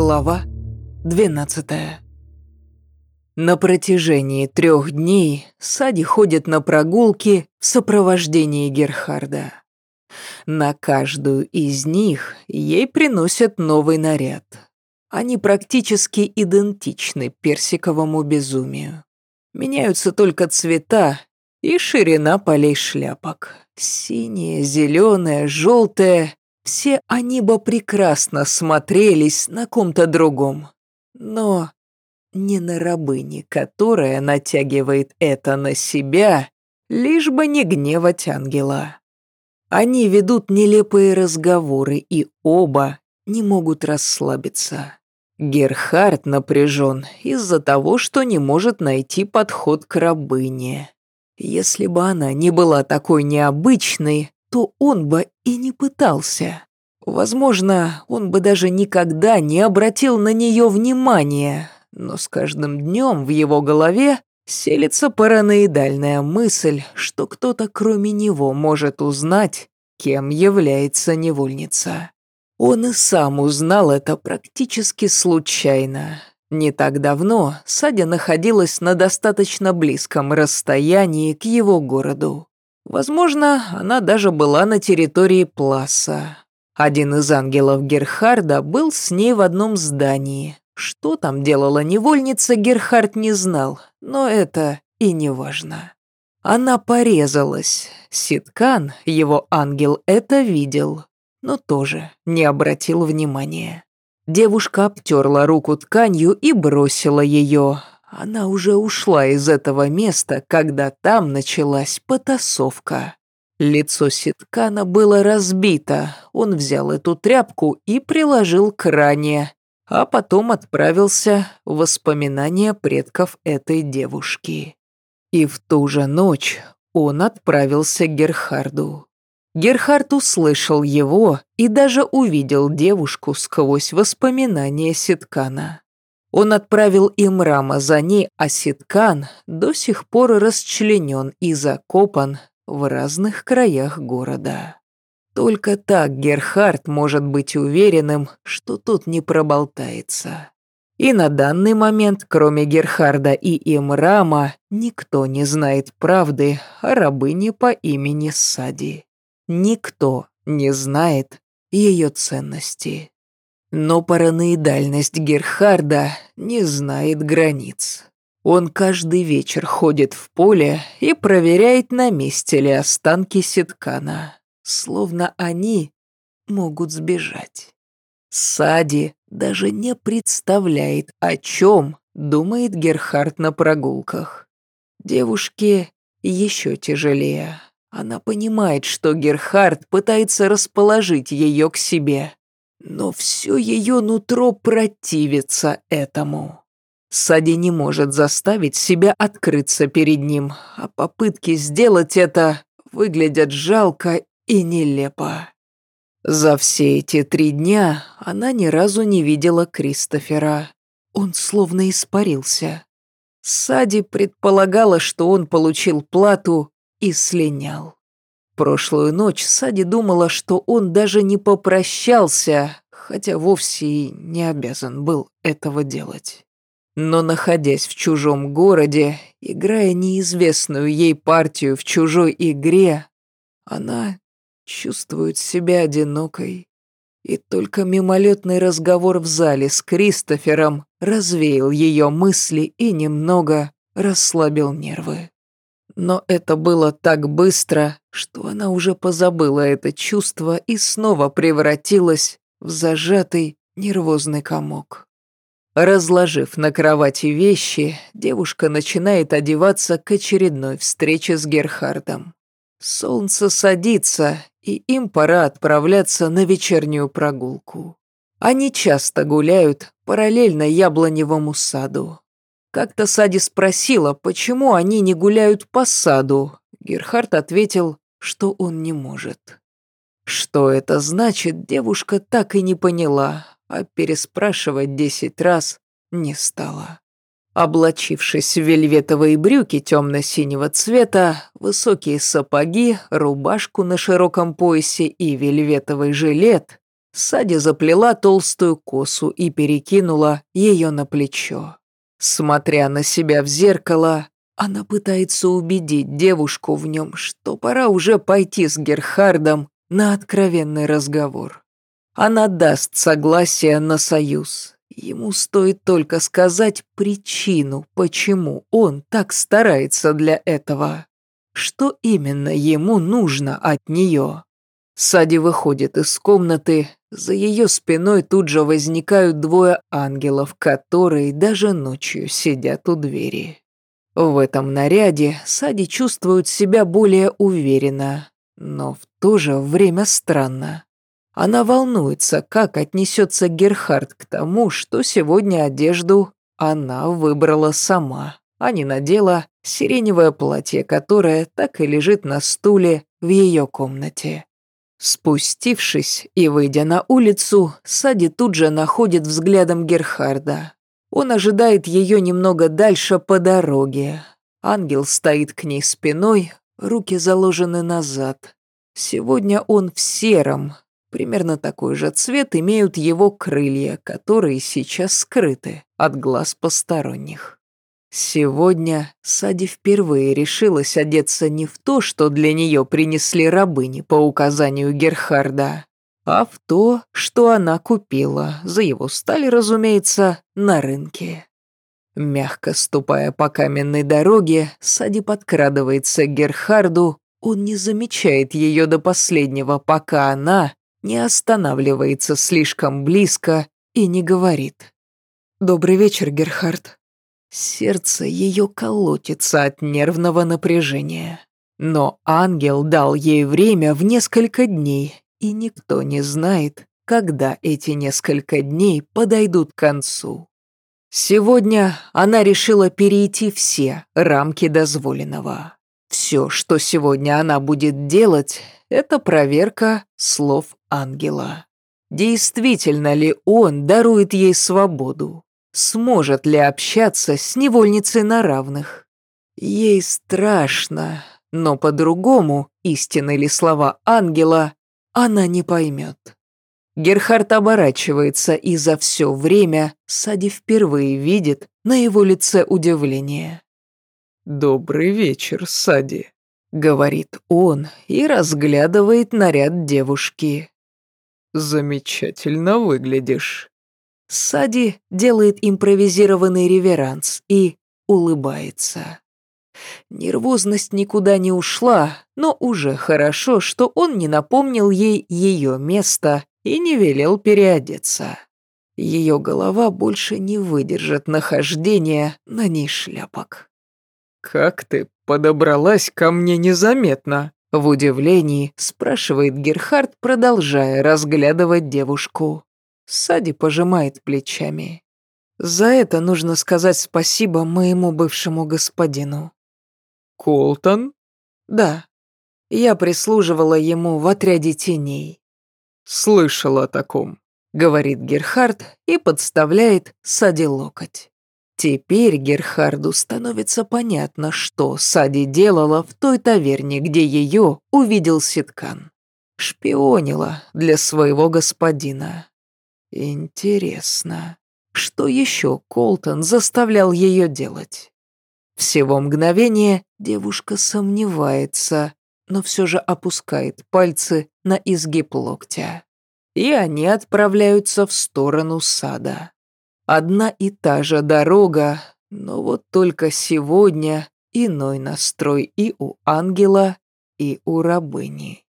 Глава 12 На протяжении трех дней Сади ходит на прогулки в сопровождении Герхарда. На каждую из них ей приносят новый наряд. Они практически идентичны персиковому безумию. Меняются только цвета и ширина полей шляпок. Синяя, зеленая, желтая все они бы прекрасно смотрелись на ком-то другом. Но не на рабыне, которая натягивает это на себя, лишь бы не гневать ангела. Они ведут нелепые разговоры и оба не могут расслабиться. Герхард напряжен из-за того, что не может найти подход к рабыне. Если бы она не была такой необычной, то он бы и не пытался. Возможно, он бы даже никогда не обратил на нее внимания, но с каждым днем в его голове селится параноидальная мысль, что кто-то кроме него может узнать, кем является невольница. Он и сам узнал это практически случайно. Не так давно Садя находилась на достаточно близком расстоянии к его городу. Возможно, она даже была на территории Пласа. Один из ангелов Герхарда был с ней в одном здании. Что там делала невольница, Герхард не знал, но это и не важно. Она порезалась. Ситкан, его ангел, это видел, но тоже не обратил внимания. Девушка обтерла руку тканью и бросила ее, она уже ушла из этого места, когда там началась потасовка. Лицо Ситкана было разбито, он взял эту тряпку и приложил к ране, а потом отправился в воспоминания предков этой девушки. И в ту же ночь он отправился к Герхарду. Герхард услышал его и даже увидел девушку сквозь воспоминания Ситкана. Он отправил Имрама за ней, а Ситкан до сих пор расчленен и закопан в разных краях города. Только так Герхард может быть уверенным, что тут не проболтается. И на данный момент, кроме Герхарда и Имрама, никто не знает правды о рабыне по имени Сади. Никто не знает ее ценности. Но параноидальность Герхарда не знает границ. Он каждый вечер ходит в поле и проверяет, на месте ли останки Ситкана, словно они могут сбежать. Сади даже не представляет, о чем думает Герхард на прогулках. Девушке еще тяжелее. Она понимает, что Герхард пытается расположить ее к себе, но все ее нутро противится этому. Сади не может заставить себя открыться перед ним, а попытки сделать это выглядят жалко и нелепо. За все эти три дня она ни разу не видела Кристофера. Он словно испарился. Сади предполагала, что он получил плату и слинял. Прошлую ночь Сади думала, что он даже не попрощался, хотя вовсе и не обязан был этого делать. Но находясь в чужом городе, играя неизвестную ей партию в чужой игре, она чувствует себя одинокой. И только мимолетный разговор в зале с Кристофером развеял ее мысли и немного расслабил нервы. Но это было так быстро, что она уже позабыла это чувство и снова превратилась в зажатый нервозный комок. Разложив на кровати вещи, девушка начинает одеваться к очередной встрече с Герхардом. Солнце садится, и им пора отправляться на вечернюю прогулку. Они часто гуляют параллельно яблоневому саду. Как-то Сади спросила, почему они не гуляют по саду. Герхард ответил, что он не может. Что это значит, девушка так и не поняла, а переспрашивать десять раз не стала. Облачившись в вельветовые брюки темно-синего цвета, высокие сапоги, рубашку на широком поясе и вельветовый жилет, Сади заплела толстую косу и перекинула ее на плечо. Смотря на себя в зеркало, она пытается убедить девушку в нем, что пора уже пойти с Герхардом на откровенный разговор. Она даст согласие на союз. Ему стоит только сказать причину, почему он так старается для этого. Что именно ему нужно от нее? Сади выходит из комнаты, за ее спиной тут же возникают двое ангелов, которые даже ночью сидят у двери. В этом наряде Сади чувствует себя более уверенно, но в то же время странно. Она волнуется, как отнесется Герхард к тому, что сегодня одежду она выбрала сама, а не надела сиреневое платье, которое так и лежит на стуле в ее комнате. Спустившись и выйдя на улицу, Сади тут же находит взглядом Герхарда. Он ожидает ее немного дальше по дороге. Ангел стоит к ней спиной, руки заложены назад. Сегодня он в сером. Примерно такой же цвет имеют его крылья, которые сейчас скрыты от глаз посторонних. Сегодня Сади впервые решилась одеться не в то, что для нее принесли рабыни по указанию Герхарда, а в то, что она купила, за его сталь, разумеется, на рынке. Мягко ступая по каменной дороге, Сади подкрадывается к Герхарду, он не замечает ее до последнего, пока она не останавливается слишком близко и не говорит. «Добрый вечер, Герхард». Сердце ее колотится от нервного напряжения. Но ангел дал ей время в несколько дней, и никто не знает, когда эти несколько дней подойдут к концу. Сегодня она решила перейти все рамки дозволенного. Все, что сегодня она будет делать, это проверка слов ангела. Действительно ли он дарует ей свободу? Сможет ли общаться с невольницей на равных? Ей страшно, но по-другому, истинны ли слова ангела, она не поймет. Герхард оборачивается и за все время Сади впервые видит на его лице удивление. «Добрый вечер, Сади», — говорит он и разглядывает наряд девушки. «Замечательно выглядишь». Сади делает импровизированный реверанс и улыбается. Нервозность никуда не ушла, но уже хорошо, что он не напомнил ей ее место и не велел переодеться. Ее голова больше не выдержит нахождения на ней шляпок. «Как ты подобралась ко мне незаметно?» В удивлении спрашивает Герхард, продолжая разглядывать девушку. Сади пожимает плечами. За это нужно сказать спасибо моему бывшему господину. Колтон? Да. Я прислуживала ему в отряде теней. Слышал о таком, говорит Герхард и подставляет Сади локоть. Теперь Герхарду становится понятно, что Сади делала в той таверне, где ее увидел Ситкан. Шпионила для своего господина. Интересно, что еще Колтон заставлял ее делать? Всего мгновение девушка сомневается, но все же опускает пальцы на изгиб локтя. И они отправляются в сторону сада. Одна и та же дорога, но вот только сегодня иной настрой и у ангела, и у рабыни.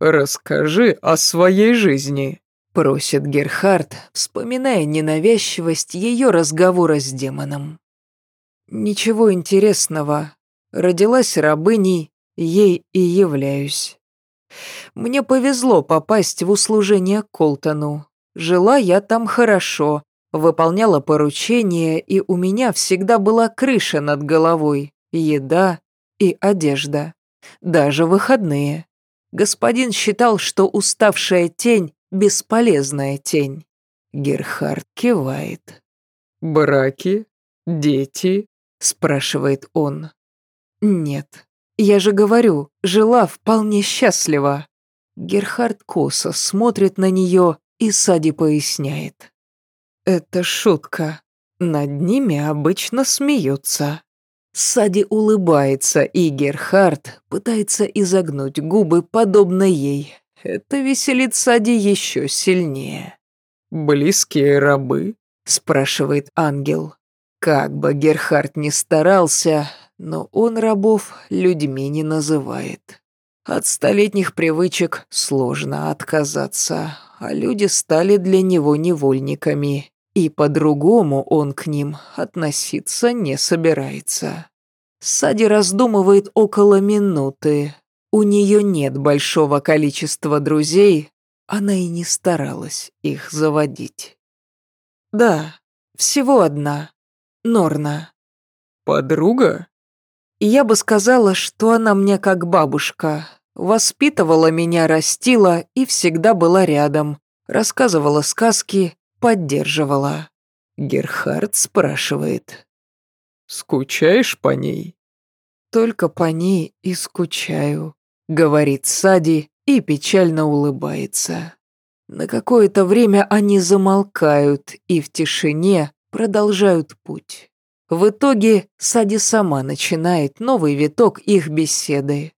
«Расскажи о своей жизни», — просит Герхард, вспоминая ненавязчивость ее разговора с демоном. «Ничего интересного. Родилась рабыней, ей и являюсь. Мне повезло попасть в услужение Колтону. Жила я там хорошо, выполняла поручения, и у меня всегда была крыша над головой, еда и одежда, даже выходные. Господин считал, что уставшая тень – бесполезная тень. Герхард кивает. «Браки? Дети?» – спрашивает он. «Нет, я же говорю, жила вполне счастливо». Герхард косо смотрит на нее и Сади поясняет. «Это шутка. Над ними обычно смеются». Сади улыбается, и Герхард пытается изогнуть губы, подобно ей. Это веселит Сади еще сильнее. «Близкие рабы?» – спрашивает ангел. Как бы Герхард ни старался, но он рабов людьми не называет. От столетних привычек сложно отказаться, а люди стали для него невольниками, и по-другому он к ним относиться не собирается. Сади раздумывает около минуты. У нее нет большого количества друзей, она и не старалась их заводить. Да, всего одна. Норна. Подруга? Я бы сказала, что она мне как бабушка. Воспитывала меня, растила и всегда была рядом. Рассказывала сказки, поддерживала. Герхард спрашивает. «Скучаешь по ней?» «Только по ней и скучаю», — говорит Сади и печально улыбается. На какое-то время они замолкают и в тишине продолжают путь. В итоге Сади сама начинает новый виток их беседы.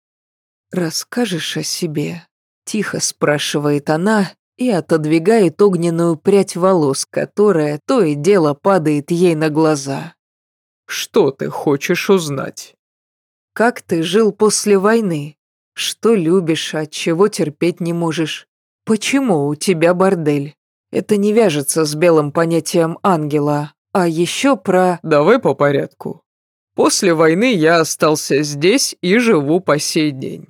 «Расскажешь о себе?» – тихо спрашивает она и отодвигает огненную прядь волос, которая то и дело падает ей на глаза. «Что ты хочешь узнать?» «Как ты жил после войны? Что любишь, от чего терпеть не можешь? Почему у тебя бордель? Это не вяжется с белым понятием ангела, а еще про... Давай по порядку. После войны я остался здесь и живу по сей день.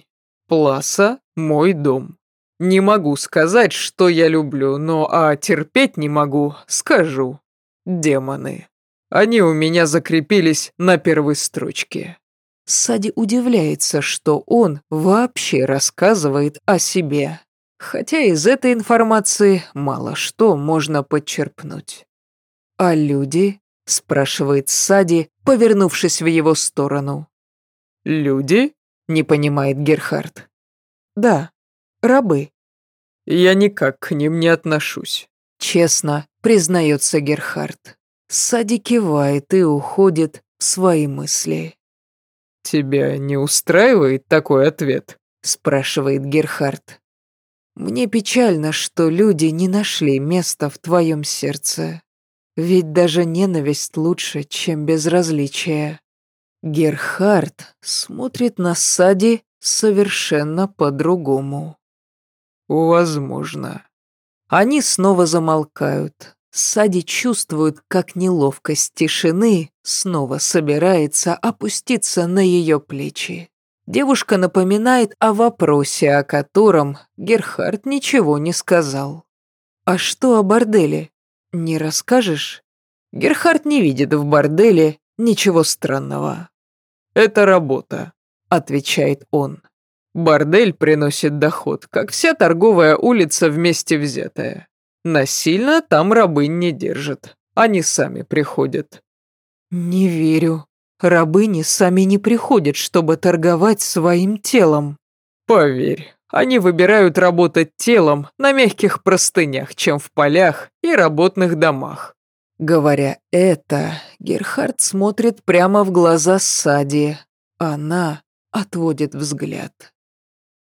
Пласа – мой дом. Не могу сказать, что я люблю, но а терпеть не могу, скажу. Демоны. Они у меня закрепились на первой строчке. Сади удивляется, что он вообще рассказывает о себе. Хотя из этой информации мало что можно подчерпнуть. «А люди?» – спрашивает Сади, повернувшись в его сторону. «Люди?» – не понимает Герхард. «Да, рабы». «Я никак к ним не отношусь», – честно признается Герхард. Сади кивает и уходит в свои мысли. «Тебя не устраивает такой ответ?» – спрашивает Герхард. «Мне печально, что люди не нашли места в твоем сердце. Ведь даже ненависть лучше, чем безразличие. Герхард смотрит на Сади совершенно по-другому. Возможно. Они снова замолкают. Сади чувствует, как неловкость тишины снова собирается опуститься на ее плечи. Девушка напоминает о вопросе, о котором Герхард ничего не сказал. «А что о борделе?» «Не расскажешь?» Герхард не видит в борделе ничего странного. «Это работа», — отвечает он. «Бордель приносит доход, как вся торговая улица вместе взятая. Насильно там рабынь не держат, они сами приходят». «Не верю. Рабыни сами не приходят, чтобы торговать своим телом». «Поверь, они выбирают работать телом на мягких простынях, чем в полях и работных домах. Говоря это, Герхард смотрит прямо в глаза Сади. Она отводит взгляд.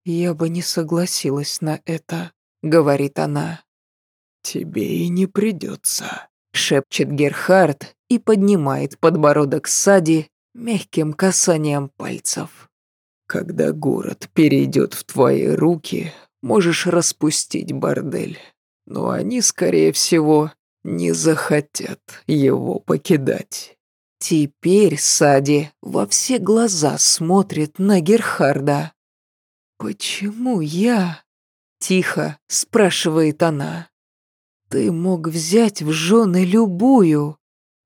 «Я бы не согласилась на это», — говорит она. «Тебе и не придется», — шепчет Герхард и поднимает подбородок Сади мягким касанием пальцев. Когда город перейдет в твои руки, можешь распустить бордель. Но они, скорее всего, не захотят его покидать. Теперь Сади во все глаза смотрит на Герхарда. «Почему я?» — тихо спрашивает она. «Ты мог взять в жены любую.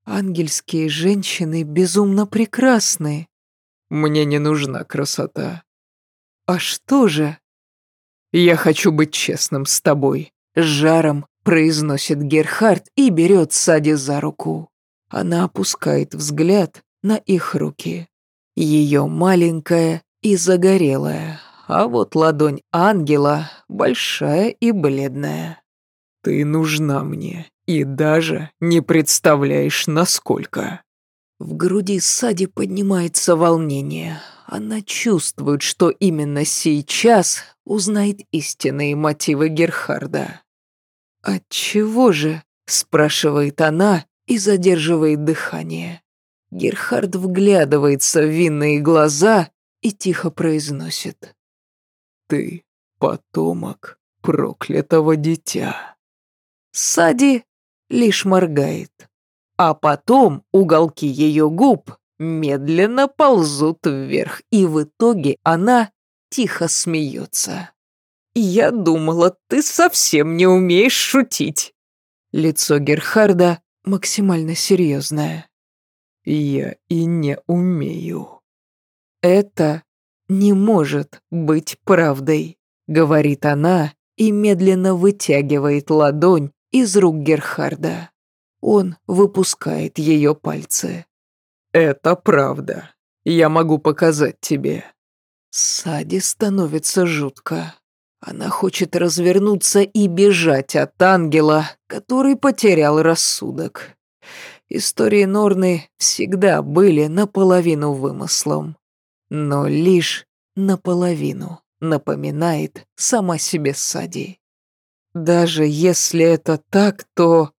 Ангельские женщины безумно прекрасны. Мне не нужна красота. А что же? Я хочу быть честным с тобой. С жаром произносит Герхард и берет Сади за руку. Она опускает взгляд на их руки. Ее маленькая и загорелая, а вот ладонь ангела большая и бледная. Ты нужна мне, и даже не представляешь, насколько. В груди Сади поднимается волнение. Она чувствует, что именно сейчас узнает истинные мотивы Герхарда. «Отчего же?» – спрашивает она и задерживает дыхание. Герхард вглядывается в винные глаза и тихо произносит. «Ты потомок проклятого дитя». Сади лишь моргает, а потом уголки ее губ медленно ползут вверх, и в итоге она тихо смеется. «Я думала, ты совсем не умеешь шутить». Лицо Герхарда максимально серьезное. «Я и не умею». «Это не может быть правдой», — говорит она и медленно вытягивает ладонь из рук Герхарда. Он выпускает ее пальцы. «Это правда. Я могу показать тебе». Сади становится жутко. Она хочет развернуться и бежать от ангела, который потерял рассудок. Истории Норны всегда были наполовину вымыслом. Но лишь наполовину, напоминает сама себе Сади. Даже если это так, то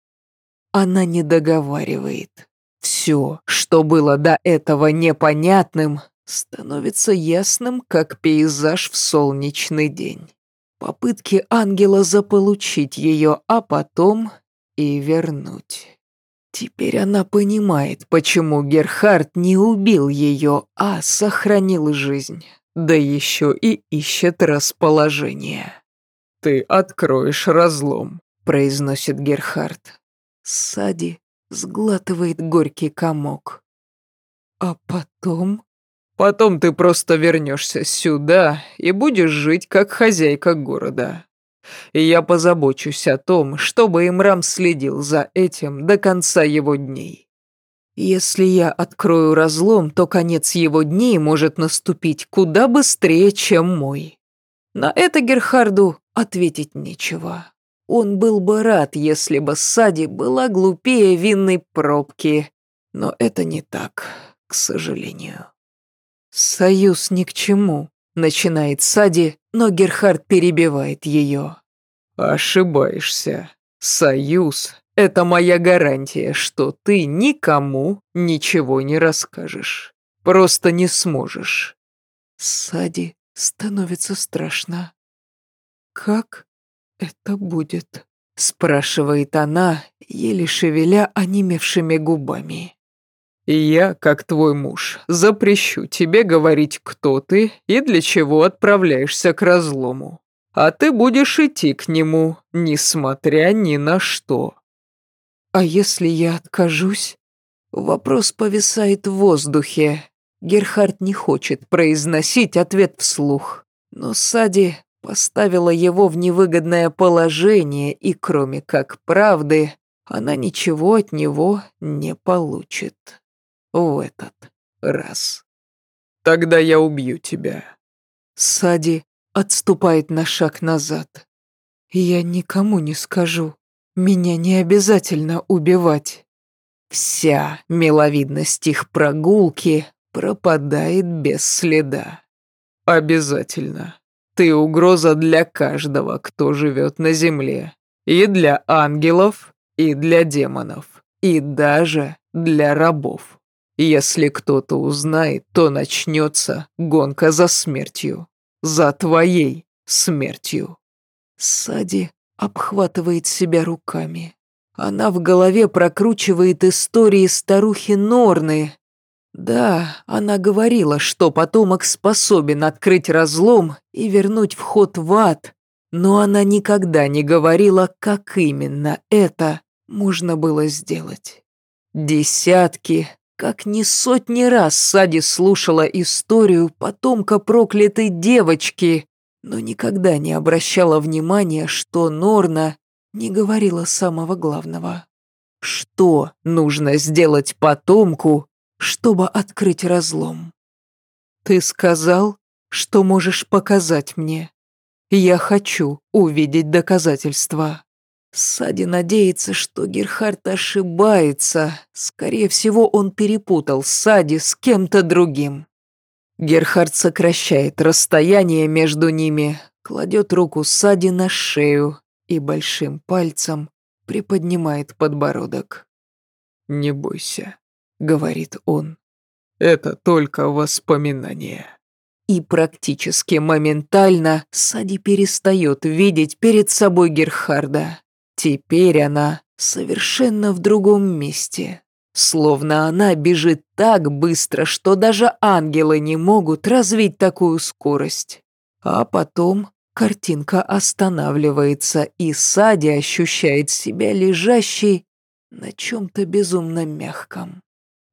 она не договаривает. Все, что было до этого непонятным, становится ясным, как пейзаж в солнечный день попытки ангела заполучить ее, а потом и вернуть. Теперь она понимает, почему Герхард не убил ее, а сохранил жизнь, да еще и ищет расположение. «Ты откроешь разлом», — произносит Герхард. Сади сглатывает горький комок. «А потом?» Потом ты просто вернешься сюда и будешь жить как хозяйка города. И я позабочусь о том, чтобы Имрам следил за этим до конца его дней. Если я открою разлом, то конец его дней может наступить куда быстрее, чем мой. На это Герхарду ответить нечего. Он был бы рад, если бы Сади была глупее винной пробки, но это не так, к сожалению. «Союз ни к чему», — начинает Сади, но Герхард перебивает ее. «Ошибаешься. Союз — это моя гарантия, что ты никому ничего не расскажешь. Просто не сможешь». Сади становится страшно. «Как это будет?» — спрашивает она, еле шевеля онемевшими губами. Я, как твой муж, запрещу тебе говорить, кто ты и для чего отправляешься к разлому. А ты будешь идти к нему, несмотря ни на что. А если я откажусь? Вопрос повисает в воздухе. Герхард не хочет произносить ответ вслух. Но Сади поставила его в невыгодное положение, и кроме как правды, она ничего от него не получит в этот раз. Тогда я убью тебя. Сади отступает на шаг назад. Я никому не скажу. Меня не обязательно убивать. Вся миловидность их прогулки пропадает без следа. Обязательно. Ты угроза для каждого, кто живет на земле. И для ангелов, и для демонов, и даже для рабов. Если кто-то узнает, то начнется гонка за смертью. За твоей смертью. Сади обхватывает себя руками. Она в голове прокручивает истории старухи Норны. Да, она говорила, что потомок способен открыть разлом и вернуть вход в ад, но она никогда не говорила, как именно это можно было сделать. Десятки, как не сотни раз Сади слушала историю потомка проклятой девочки, но никогда не обращала внимания, что Норна не говорила самого главного. Что нужно сделать потомку, чтобы открыть разлом? Ты сказал, что можешь показать мне. Я хочу увидеть доказательства. Сади надеется, что Герхард ошибается. Скорее всего, он перепутал Сади с кем-то другим. Герхард сокращает расстояние между ними, кладет руку Сади на шею и большим пальцем приподнимает подбородок. «Не бойся», — говорит он. «Это только воспоминание». И практически моментально Сади перестает видеть перед собой Герхарда. Теперь она совершенно в другом месте. Словно она бежит так быстро, что даже ангелы не могут развить такую скорость. А потом картинка останавливается, и Сади ощущает себя лежащей на чем-то безумно мягком.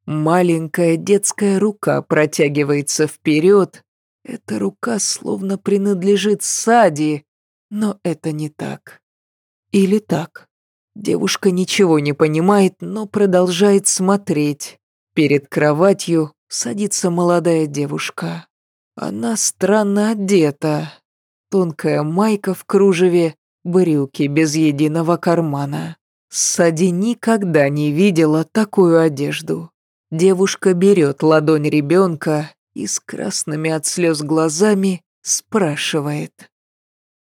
Маленькая детская рука протягивается вперед. Эта рука словно принадлежит Сади, но это не так. Или так. Девушка ничего не понимает, но продолжает смотреть. Перед кроватью садится молодая девушка. Она странно одета. Тонкая майка в кружеве, брюки без единого кармана. Сади никогда не видела такую одежду. Девушка берет ладонь ребенка и с красными от слез глазами спрашивает.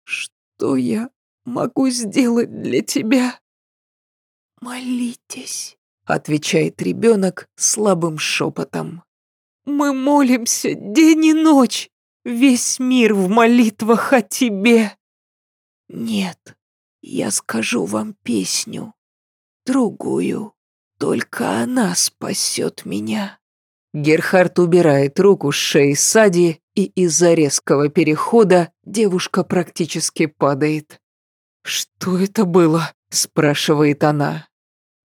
«Что я могу сделать для тебя?» «Молитесь», — отвечает ребенок слабым шепотом. «Мы молимся день и ночь, весь мир в молитвах о тебе». «Нет, я скажу вам песню, другую, только она спасет меня». Герхард убирает руку с шеи Сади, и из-за резкого перехода девушка практически падает. «Что это было?» – спрашивает она.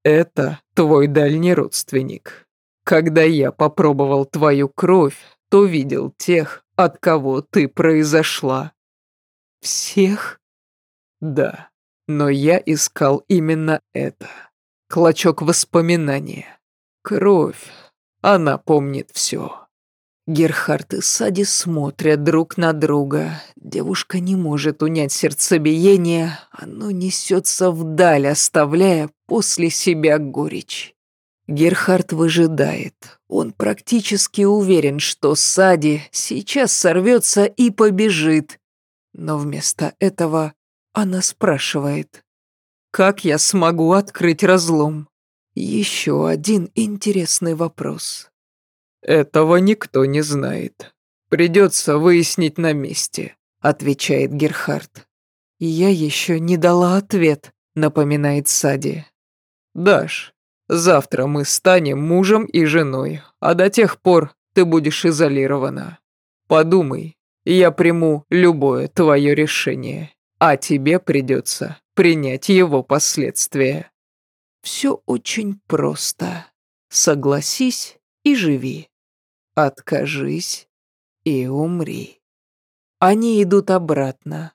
«Это твой дальний родственник. Когда я попробовал твою кровь, то видел тех, от кого ты произошла». «Всех?» «Да, но я искал именно это. Клочок воспоминания. Кровь. Она помнит все». Герхард и Сади смотрят друг на друга. Девушка не может унять сердцебиение, оно несется вдаль, оставляя после себя горечь. Герхард выжидает. Он практически уверен, что Сади сейчас сорвется и побежит. Но вместо этого она спрашивает, «Как я смогу открыть разлом?» Еще один интересный вопрос. «Этого никто не знает. Придется выяснить на месте», — отвечает Герхард. «Я еще не дала ответ», — напоминает Сади. «Дашь, завтра мы станем мужем и женой, а до тех пор ты будешь изолирована. Подумай, я приму любое твое решение, а тебе придется принять его последствия». Все очень просто. Согласись и живи. Откажись и умри. Они идут обратно.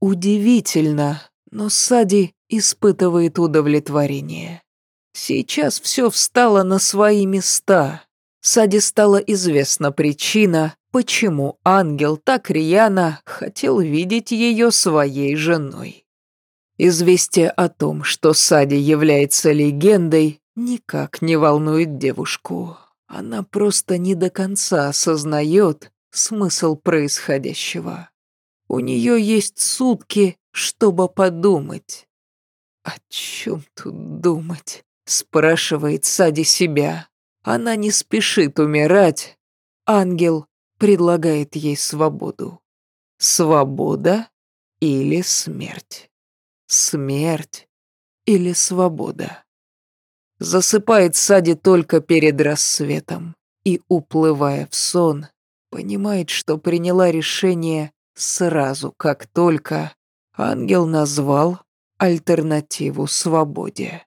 Удивительно, но Сади испытывает удовлетворение. Сейчас все встало на свои места. Сади стала известна причина, почему ангел так рьяно хотел видеть ее своей женой. Известие о том, что Сади является легендой, никак не волнует девушку. Она просто не до конца осознает смысл происходящего. У нее есть сутки, чтобы подумать. «О чем тут думать?» – спрашивает Сади себя. Она не спешит умирать. Ангел предлагает ей свободу. Свобода или смерть? Смерть или свобода? засыпает Сади только перед рассветом и, уплывая в сон, понимает, что приняла решение сразу, как только ангел назвал альтернативу свободе.